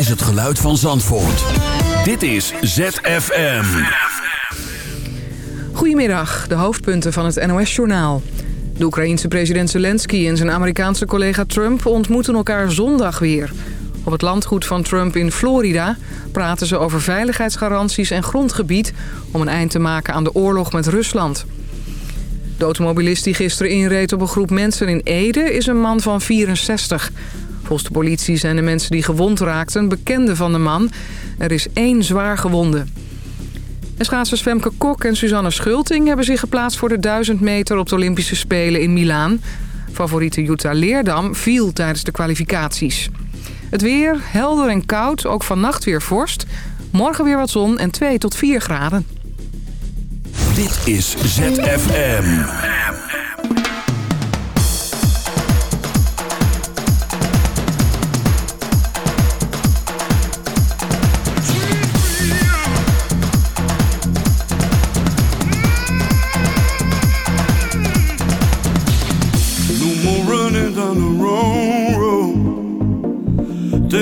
Is het geluid van Zandvoort. Dit is ZFM. Goedemiddag, de hoofdpunten van het NOS-journaal. De Oekraïense president Zelensky en zijn Amerikaanse collega Trump ontmoeten elkaar zondag weer. Op het landgoed van Trump in Florida praten ze over veiligheidsgaranties en grondgebied... om een eind te maken aan de oorlog met Rusland. De automobilist die gisteren inreed op een groep mensen in Ede is een man van 64. De politie zijn de mensen die gewond raakten bekenden van de man. Er is één zwaar gewonde. En schaatsers Femke Kok en Suzanne Schulting hebben zich geplaatst voor de 1000 meter op de Olympische Spelen in Milaan. Favoriete Jutta Leerdam viel tijdens de kwalificaties. Het weer, helder en koud, ook vannacht weer vorst. Morgen weer wat zon en 2 tot 4 graden. Dit is ZFM.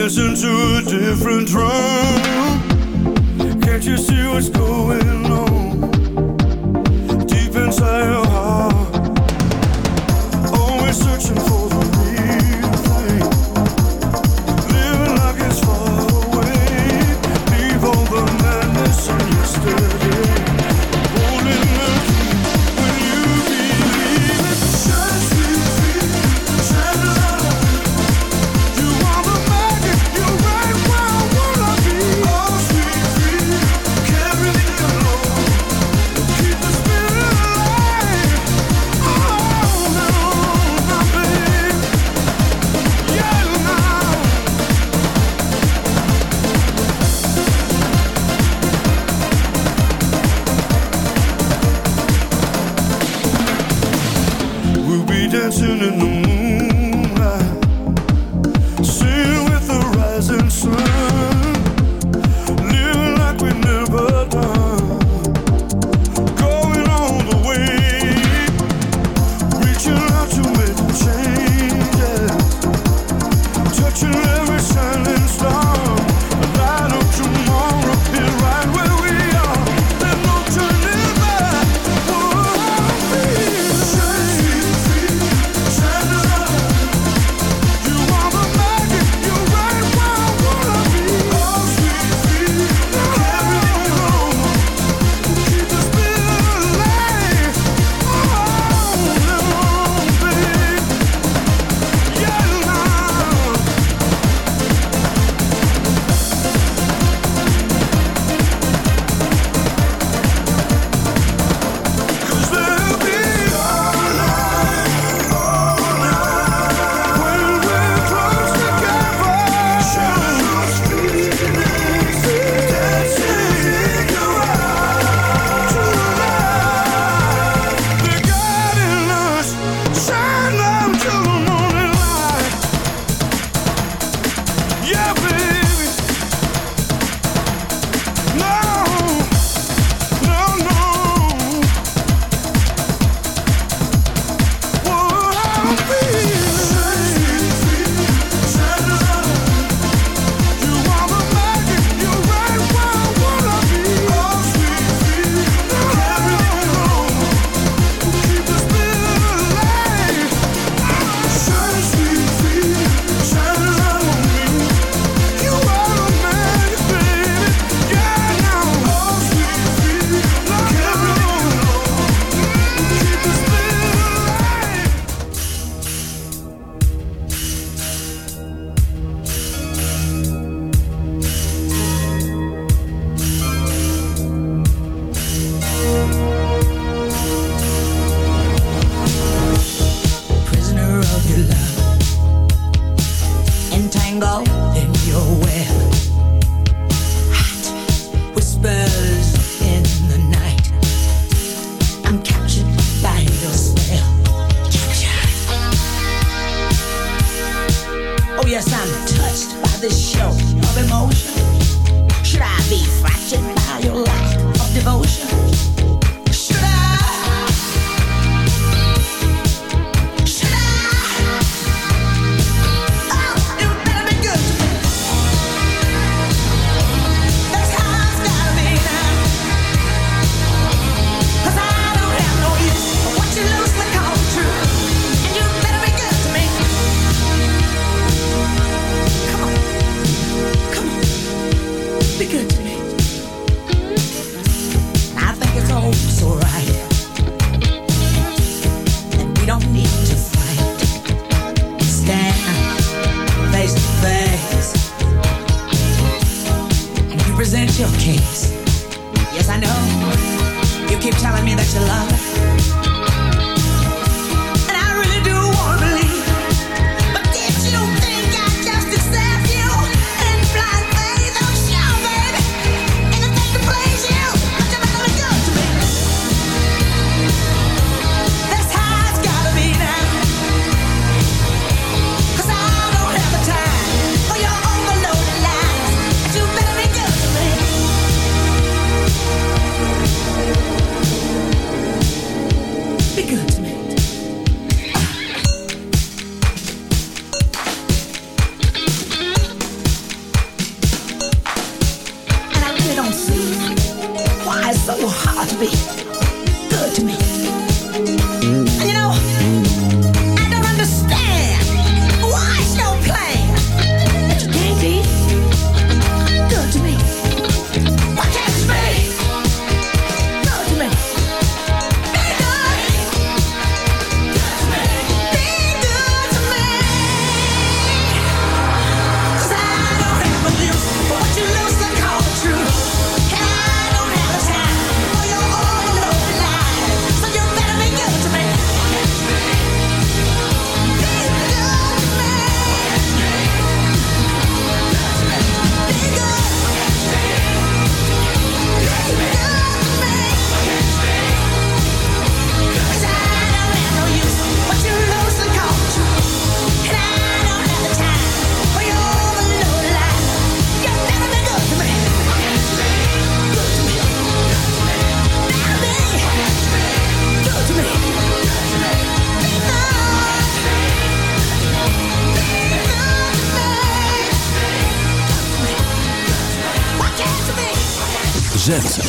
Dancing to a different drum. Can't you see what's going on?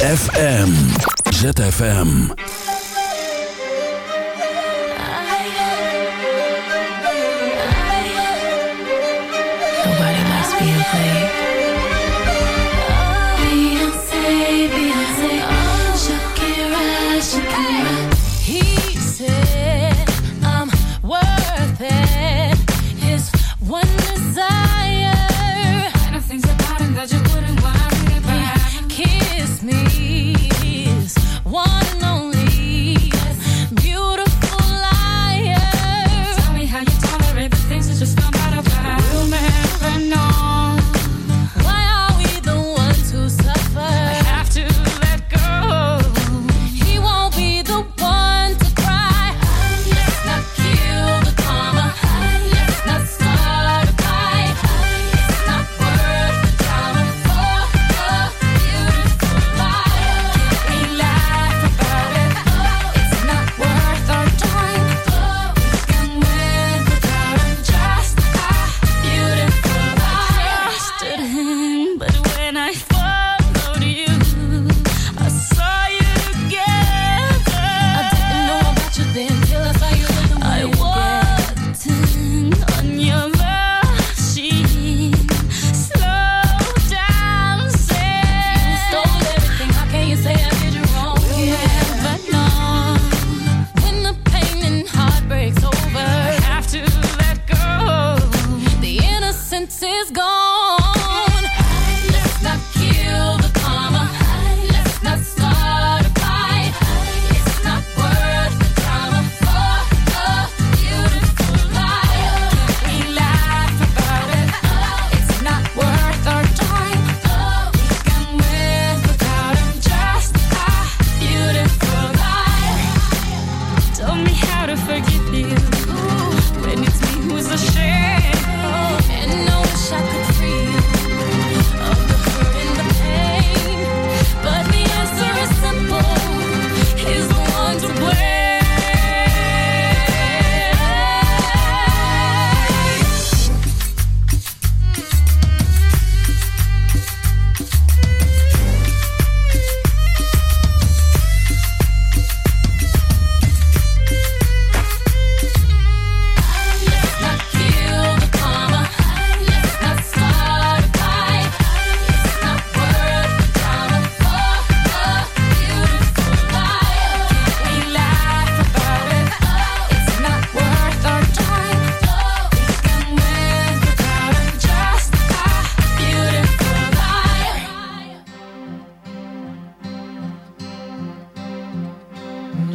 ZFM. ZFM.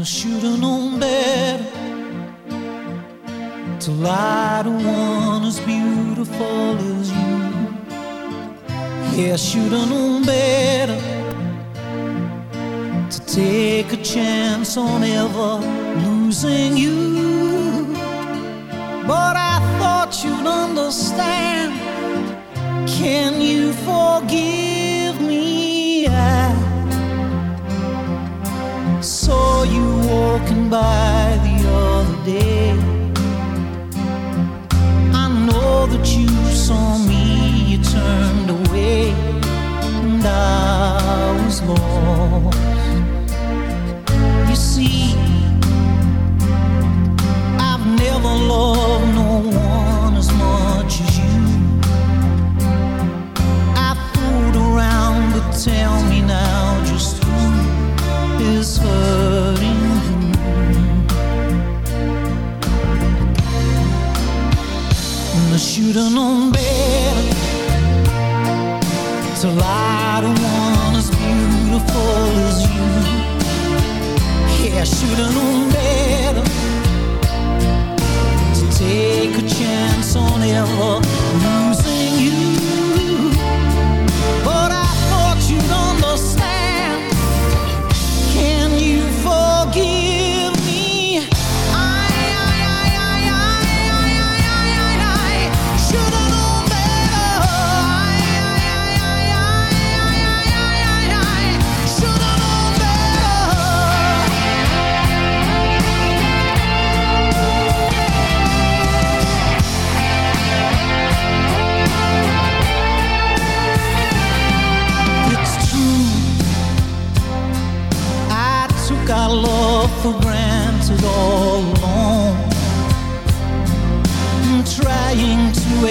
Should have known better to lie to one as beautiful as you. Yeah, I should have known better to take a chance on ever losing you. But I thought you'd understand. Can you forgive by the other day.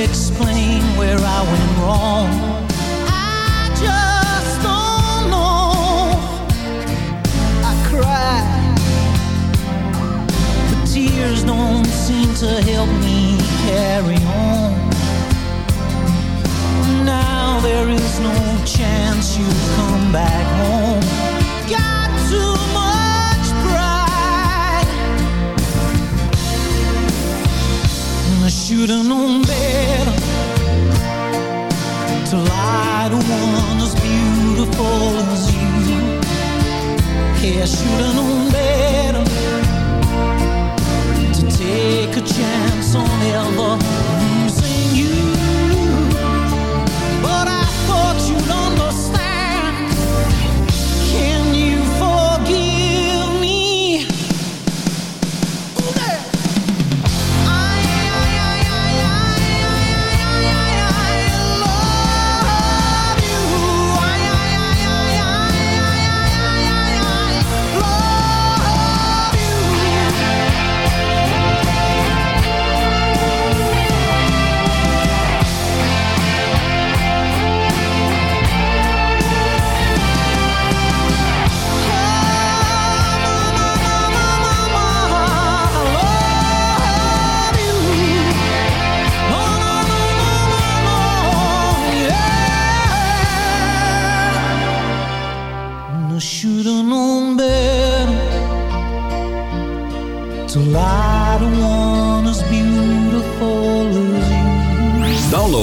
Explain where I went wrong. I just don't know. I cry, but tears don't seem to help me carry on. Now there is no chance you come back home. Got too much pride. And I should have known better one as beautiful as you. Yeah, I should have known better to take a chance on ever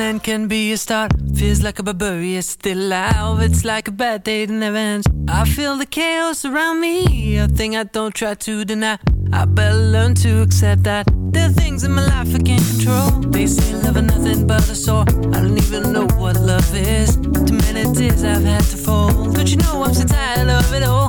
An can be a start. Feels like a barbarian still alive. It's like a bad day that never ends. I feel the chaos around me, a thing I don't try to deny. I better learn to accept that there are things in my life I can't control. They say love is nothing but a sore. I don't even know what love is. Too many tears I've had to fold. Don't you know I'm so tired of it all?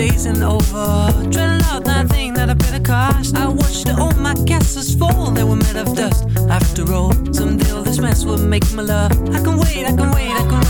And over. Dreading out nothing that I a cost. I watched all my castles fall. They were made of dust. After all, someday all this mess will make my love. I can wait, I can wait, I can wait,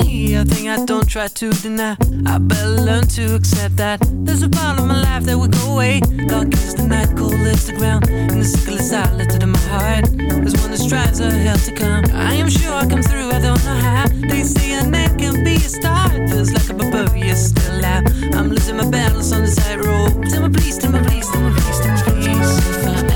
a thing I don't try to deny. I better learn to accept that. There's a part of my life that will go away. Dark is the night, cold is the ground. And the sickle is silent in my heart. There's one that strives a hell to come. I am sure I come through, I don't know how. They say a end can be a start. Feels like a barbarian still alive. I'm losing my balance on the tightrope. Tell me please, tell me please, tell me please, tell me please.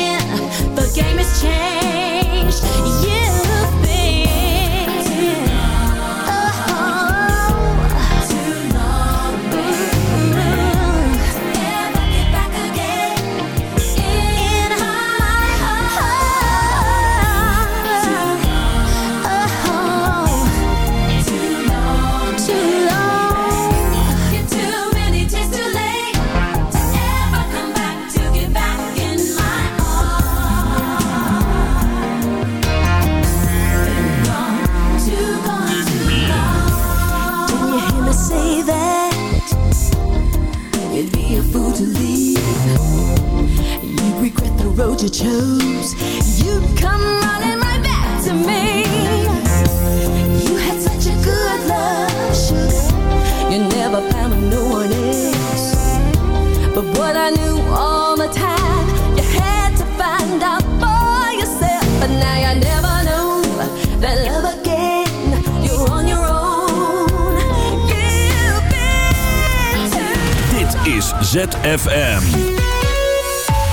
Game has changed. You've you chose. You'd come running right back to me. You had such a good love, sugar. You never found no one else. But what I knew all the time, you had to find out for yourself. But now you never know that love again. You're on your own. You've been Dit is ZFM.